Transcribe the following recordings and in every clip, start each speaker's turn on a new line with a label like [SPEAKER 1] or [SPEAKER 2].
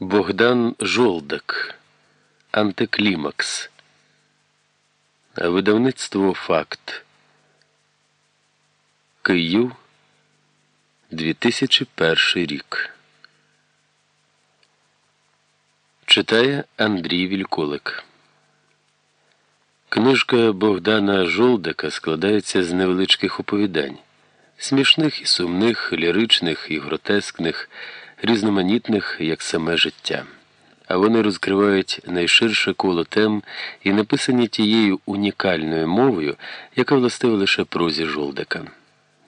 [SPEAKER 1] Богдан Жолдак. Антиклімакс. Видавництво Факт. Київ 2001 рік. Читає Андрій Вільколик. Книжка Богдана Жолдака складається з невеличких оповідань, смішних і сумних, ліричних і гротескних різноманітних, як саме життя. А вони розкривають найширше коло тем і написані тією унікальною мовою, яка властива лише прозі жолдика.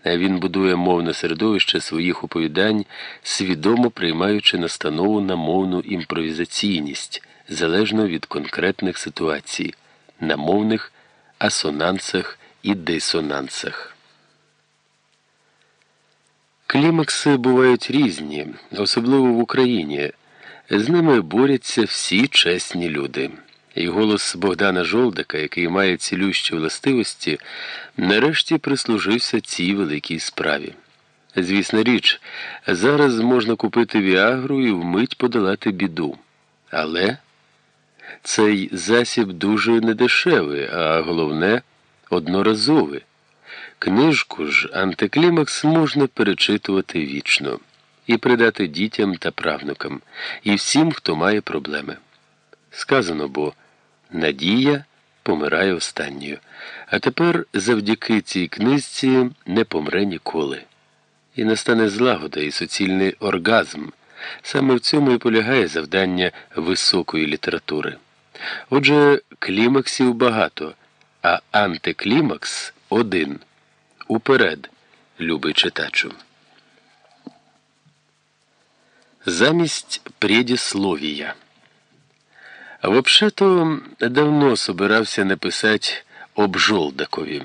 [SPEAKER 1] Він будує мовне середовище своїх оповідань, свідомо приймаючи настанову на мовну імпровізаційність залежно від конкретних ситуацій, на мовних асонансах і дисонансах. Клімакси бувають різні, особливо в Україні. З ними борються всі чесні люди. І голос Богдана Жолдика, який має цілющі властивості, нарешті прислужився цій великій справі. Звісна річ, зараз можна купити Віагру і вмить подолати біду. Але цей засіб дуже недешевий, а головне одноразовий. Книжку ж антиклімакс можна перечитувати вічно і придати дітям та правнукам, і всім, хто має проблеми. Сказано бо надія помирає останньою, а тепер завдяки цій книжці не помре ніколи. І настане злагода і суцільний оргазм. Саме в цьому і полягає завдання високої літератури. Отже, клімаксів багато, а антиклімакс один. Уперед, любий читачу. Замість предісловія. Вообще-то давно собирався написати об Жолдакові.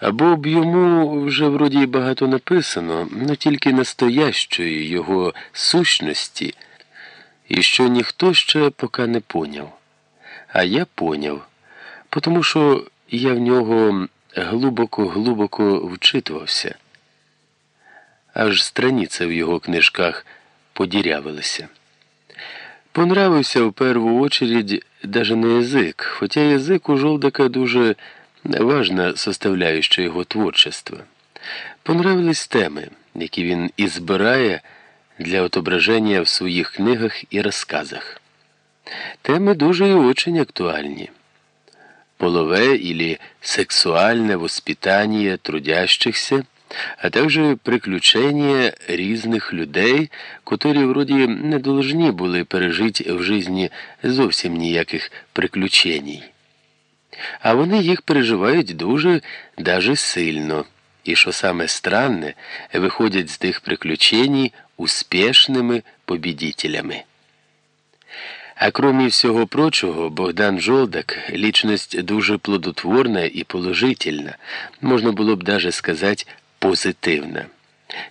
[SPEAKER 1] Або б йому вже вроді багато написано, но тільки настоящої його сущності, і що ніхто ще поки не поняв. А я поняв, тому що я в нього глибоко-глибоко вчитувався. Аж страниця в його книжках подірявилася. Понравився в першу очередь даже не язик, хоча язик у Жолдака дуже важна составляюща його творчества. Понравились теми, які він і збирає для отображення в своїх книгах і розказах. Теми дуже і очень актуальні половое или сексуальное воспитание трудящихся, а также приключення різних людей, котрі вроді не должні були пережити в житті зовсім ніяких приключень. А вони їх переживають дуже даже сильно. І що саме странне, виходять з тих приключень успішними побідителями. А кроме всього прочого, Богдан Жолдак лічність дуже плодотворна і положительна, можна було б даже сказати, позитивна.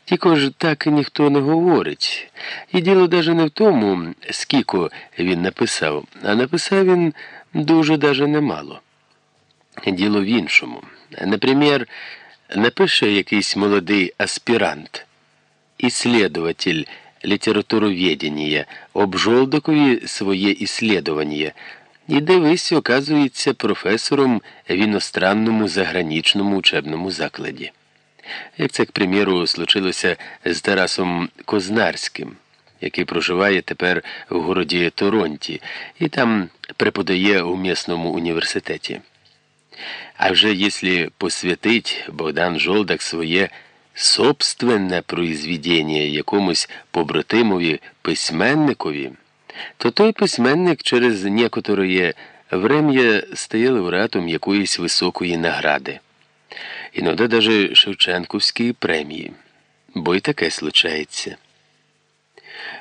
[SPEAKER 1] Тільки ж так ніхто не говорить. І діло даже не в тому, скільки він написав, а написав він дуже даже немало. Діло в іншому. Наприклад, напише якийсь молодий аспірант, іслідователь літературоведення, об Жолдакові своє іслідування. І дивись, оказується професором в іностранному заграничному учебному закладі. Як це, к приміру, случилося з Тарасом Кознарським, який проживає тепер в городі Торонті і там преподає у місному університеті. А вже якщо посвятить Богдан Жолдак своє собственне произведення якомусь побратимові письменникові, то той письменник через некоторе врем'я стає лауреатом якоїсь високої награди, іноді даже Шевченківської премії, бо й таке случається.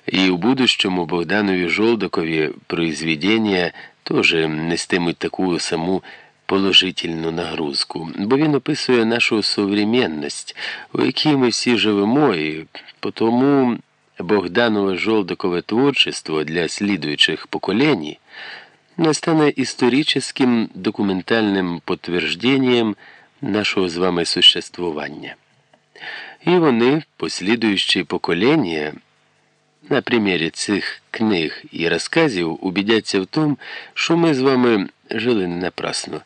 [SPEAKER 1] І в будущому Богданові Жолдакові произведення теж нестимуть таку саму положительну нагрузку, бо він описує нашу современність, у якій ми всі живемо, і тому Богданове Жолдакове творчество для слідуючих поколінь настане історичним документальним підтвердженням нашого з вами существування. І вони, послідуючі покоління, на примірі цих книг і розказів убідяться в тому, що ми з вами жили не напрасно.